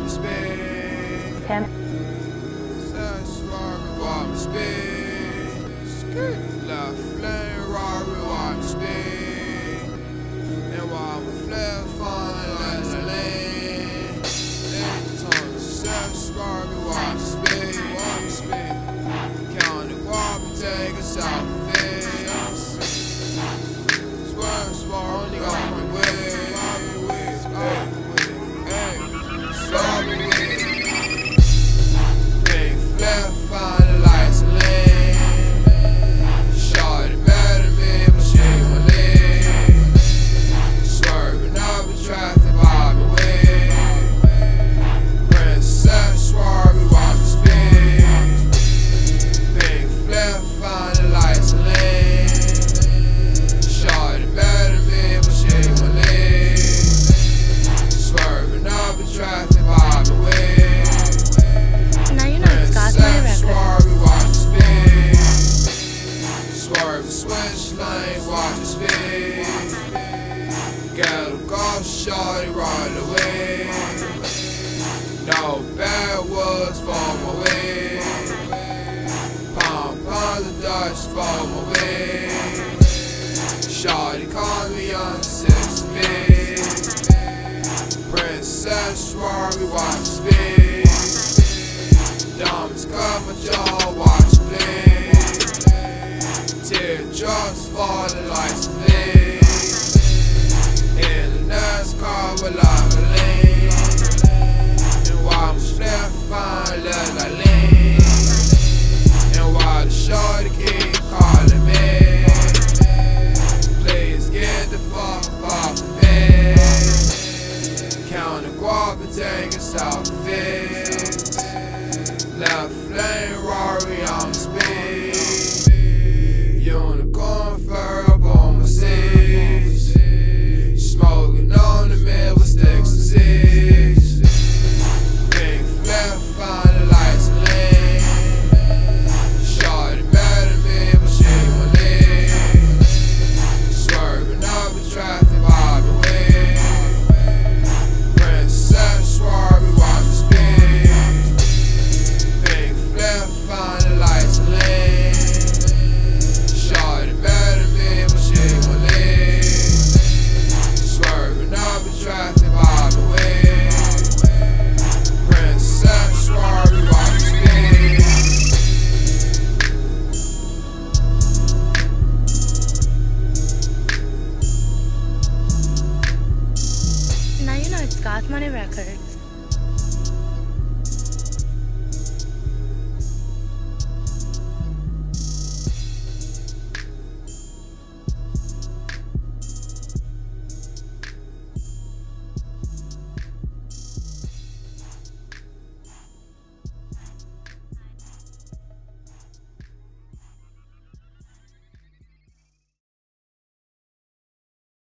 warm space. Ten. Rory warm space. La flame Rory warm space. And while we flare fun like the lane. Sense Rory warm space. gotta go shorty right away. No bad words for my way. Pump on the Dutch for my way. Shorty called me on six bit. Princess Rory watch me. Dumbs cut y'all watch me. Teardrops falling like Black Money Records.